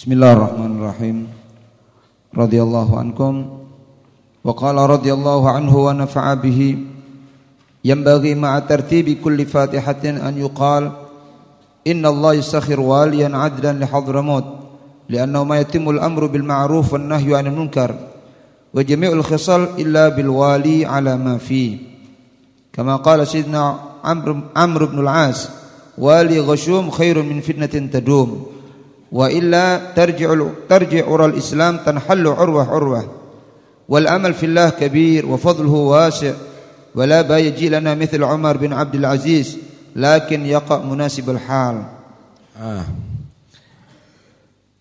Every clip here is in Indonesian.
Bismillahirrahmanirrahim. Radhiyallahu ankum wa qala radhiyallahu anhu wa nafa'a bihi yanbaghi ma'a tartibi kulli fatihatin an yuqal inna Allah yastakhir waliyan 'adlan li hadramut li'annahu ma yatimmu al-amru bil ma'ruf wan nahyu 'anil munkar wa jami'ul khisal illa bil wali 'ala ma fi kama qala sayyidina Amr Amr ibn al-As wali ghashum khairun min fitnatin tadum wa illa tarji'u tarji'u al-islam tanhallu urwah urwah. Wal amal fillah kabir wa fadluhu wasi' wa la bayaji lana mithl Umar bin Abdul Aziz. Lakin yaqa munasib al-hal ah.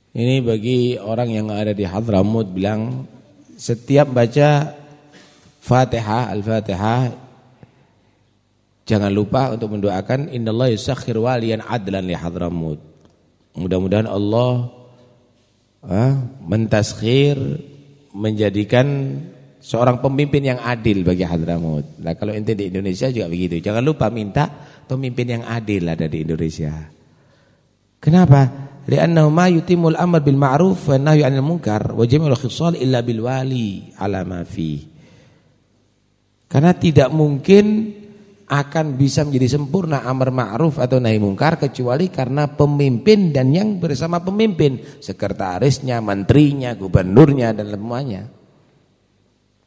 Ini bagi orang yang ada di Hadramut bilang setiap baca Fatihah Al-Fatihah jangan lupa untuk mendoakan innallaha yusakhir waliyan adlan li Hadramut Mudah-mudahan Allah ah, mentaskhir menjadikan seorang pemimpin yang adil bagi Hadramut. Nah, kalau ente di Indonesia juga begitu. Jangan lupa minta pemimpin yang adil ada di Indonesia. Kenapa? Li'annahu ma yutimul amr bil ma'ruf wa nahyu 'anil munkar wa jami'ul khisal illa bil wali ala ma fi. Karena tidak mungkin akan bisa menjadi sempurna amar ma'ruf atau nahi mungkar kecuali karena pemimpin dan yang bersama pemimpin, sekretarisnya, menterinya, gubernurnya dan semuanya.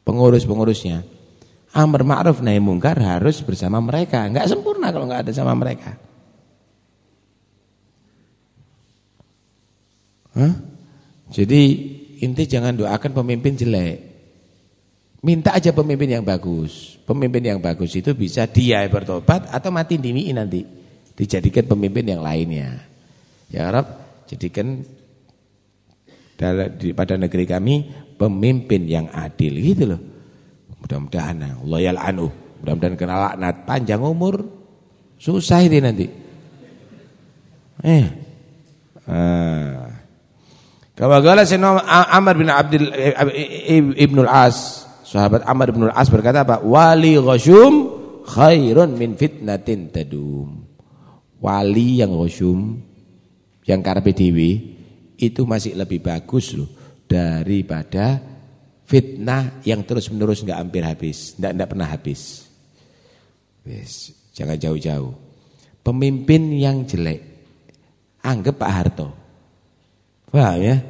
Pengurus-pengurusnya. Amar ma'ruf nahi mungkar harus bersama mereka, enggak sempurna kalau enggak ada sama mereka. Hah? Jadi inti jangan doakan pemimpin jelek. Minta aja pemimpin yang bagus. Pemimpin yang bagus itu bisa dia bertobat atau mati dini nanti. Dijadikan pemimpin yang lainnya. Ya Arab, jadikan pada negeri kami pemimpin yang adil gitu loh. Mudah-mudahan Allah yal'anu. Mudah-mudahan kena laknat panjang umur. Susah ini nanti. Eh. Ah. Kawagala Amr bin Abdul Ibnul As Sahabat Amr bin Al-As berkata apa? Wali ghasyum khairun min fitnatin tadum. Wali yang ghasyum yang karepe dhewe itu masih lebih bagus loh daripada fitnah yang terus-menerus enggak hampir habis, enggak enggak pernah habis. Yes, jangan jauh-jauh. Pemimpin yang jelek anggap Pak Harto. Paham ya?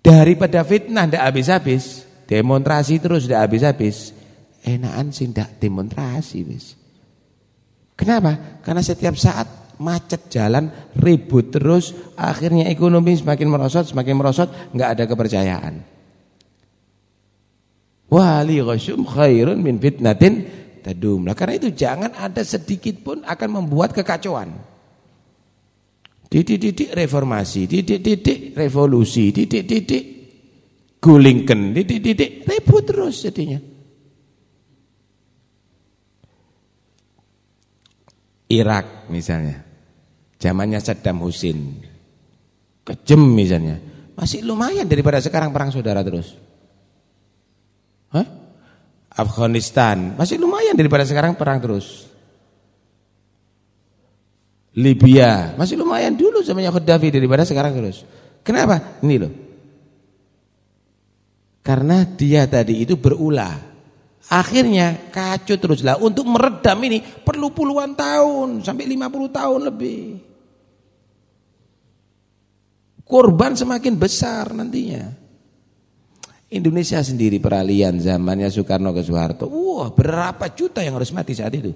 Daripada fitnah enggak habis-habis, Demonstrasi terus tidak habis-habis. Enakan sih tidak demonstrasi wis. Kenapa? Karena setiap saat macet jalan, ribut terus, akhirnya ekonomi semakin merosot, semakin merosot, nggak ada kepercayaan. Wali ghasyum khairun min fitnatin tadum. Nah, karena itu jangan ada sedikit pun akan membuat kekacauan. Didik-didik reformasi, didik-didik revolusi, didik-didik gulingkan didik-didik ribut terus jadinya. Irak misalnya. Zamannya Saddam Hussein. Kejem misalnya. Masih lumayan daripada sekarang perang saudara terus. Hah? Afghanistan. Masih lumayan daripada sekarang perang terus. Libya. Masih lumayan dulu zamannya Gaddafi daripada sekarang terus. Kenapa? Ini loh karena dia tadi itu berulah. Akhirnya kacau teruslah. Untuk meredam ini perlu puluhan tahun. Sampai 50 tahun lebih. Korban semakin besar nantinya. Indonesia sendiri peralihan zamannya Soekarno ke Soeharto. Wah berapa juta yang harus mati saat itu.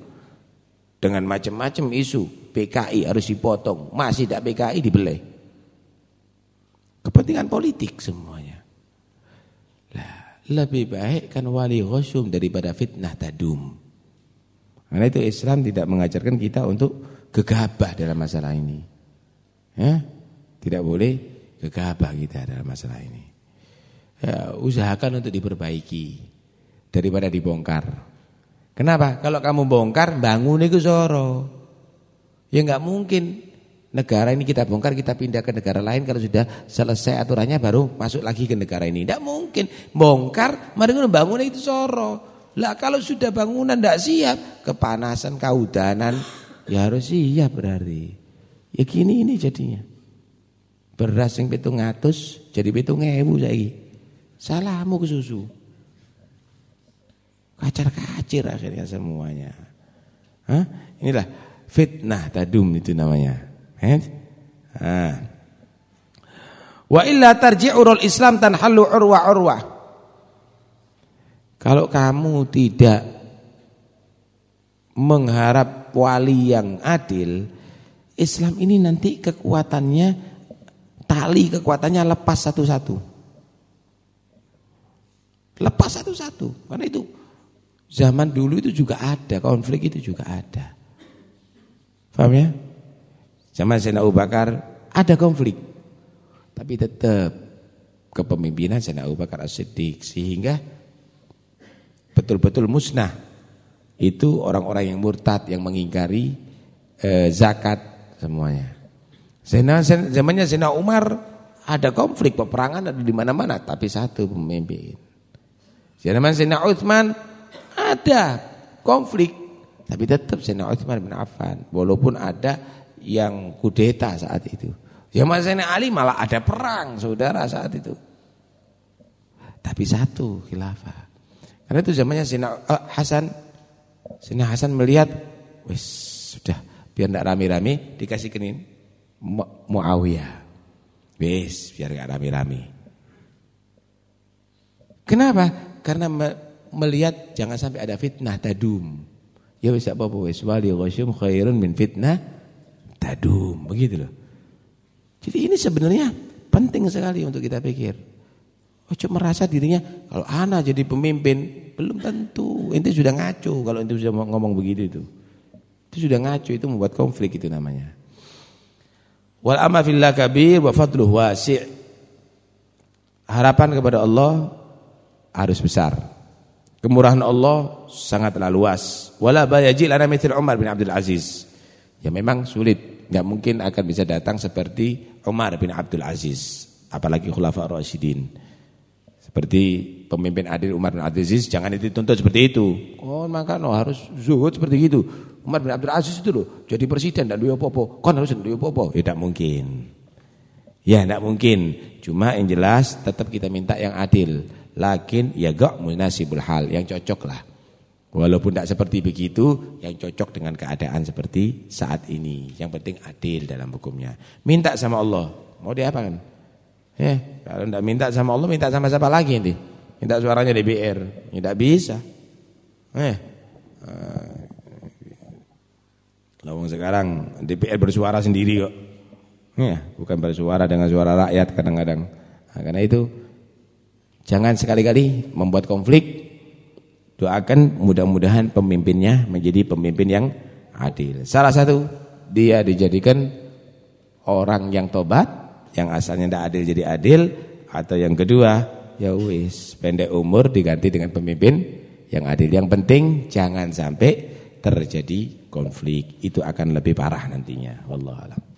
Dengan macam-macam isu. PKI harus dipotong. Masih tidak PKI dibelai. Kepentingan politik semuanya lebih baik kan wali ghasyum daripada fitnah tadum. Karena itu Islam tidak mengajarkan kita untuk gegabah dalam masalah ini. Ya? Tidak boleh gegabah kita dalam masalah ini. Ya, usahakan untuk diperbaiki daripada dibongkar. Kenapa? Kalau kamu bongkar bangun itu soro. Ya enggak mungkin negara ini kita bongkar, kita pindah ke negara lain kalau sudah selesai aturannya baru masuk lagi ke negara ini. Tidak mungkin bongkar, mari bangun itu soro. Lah kalau sudah bangunan tidak siap, kepanasan, kaudanan, ya harus siap berarti. Ya gini ini jadinya. Beras yang ngatus jadi pitung ngewu saiki. Salahmu ke susu. Kacar-kacir akhirnya semuanya. Hah? Inilah fitnah tadum itu namanya. Eh? Wa illa tarji'urul Islam tanhallu urwa urwa. Kalau kamu tidak mengharap wali yang adil, Islam ini nanti kekuatannya tali kekuatannya lepas satu-satu. Lepas satu-satu. Karena itu Zaman dulu itu juga ada, konflik itu juga ada. Paham ya? Zaman Sayyidina Abu Bakar ada konflik. Tapi tetap kepemimpinan Sayyidina Abu Bakar As-Siddiq sehingga betul-betul musnah. Itu orang-orang yang murtad yang mengingkari eh, zakat semuanya. Sayyidina, zamannya Sayyidina Umar ada konflik peperangan ada di mana-mana tapi satu pemimpin. Zaman Sayyidina Utsman ada konflik, tapi tetap Sayyidina Utsman bin Affan walaupun ada yang kudeta saat itu. Ya Sayyidina Ali malah ada perang saudara saat itu. Tapi satu khilafah. Karena itu zamannya Sayyidina uh, Hasan Sayyidina Hasan melihat wis sudah biar tidak rame-rame dikasih kenin Mu Muawiyah. Wis biar enggak rame-rame. Kenapa? Karena melihat jangan sampai ada fitnah tadum. Ya wis apa-apa wis wali khairun min fitnah tadum. Begitu loh. Jadi ini sebenarnya penting sekali untuk kita pikir. Ojo merasa dirinya kalau ana jadi pemimpin belum tentu. Ente sudah ngaco kalau ente sudah ngomong begitu itu. Itu sudah ngaco itu membuat konflik itu namanya. Wal amma fillah kabir wa fadluhu wasi'. Harapan kepada Allah harus besar. Kemurahan Allah sangatlah luas. Wala bayaji lana mithil Umar bin Abdul Aziz. Ya memang sulit, enggak mungkin akan bisa datang seperti Umar bin Abdul Aziz, apalagi khulafa Rasyidin. Seperti pemimpin adil Umar bin Abdul Aziz jangan dituntut seperti itu. Oh, maka no, harus zuhud seperti itu. Umar bin Abdul Aziz itu loh jadi presiden dan duwe apa-apa. Kon harus duwe apa-apa. Ya tidak mungkin. Ya tidak mungkin. Cuma yang jelas tetap kita minta yang adil lakin ya gak munasibul hal yang cocok lah. Walaupun tidak seperti begitu, yang cocok dengan keadaan seperti saat ini. Yang penting adil dalam hukumnya. Minta sama Allah, mau diapakan? Ya, kalau tidak minta sama Allah, minta sama siapa lagi nanti? Minta suaranya DPR, tidak ya, bisa. Eh, Lawang sekarang DPR bersuara sendiri kok. Ya, bukan bersuara dengan suara rakyat kadang-kadang. Nah, karena itu Jangan sekali-kali membuat konflik. Doakan mudah-mudahan pemimpinnya menjadi pemimpin yang adil. Salah satu dia dijadikan orang yang tobat, yang asalnya tidak adil jadi adil, atau yang kedua ya wis pendek umur diganti dengan pemimpin yang adil. Yang penting jangan sampai terjadi konflik. Itu akan lebih parah nantinya. Wallahu a'lam.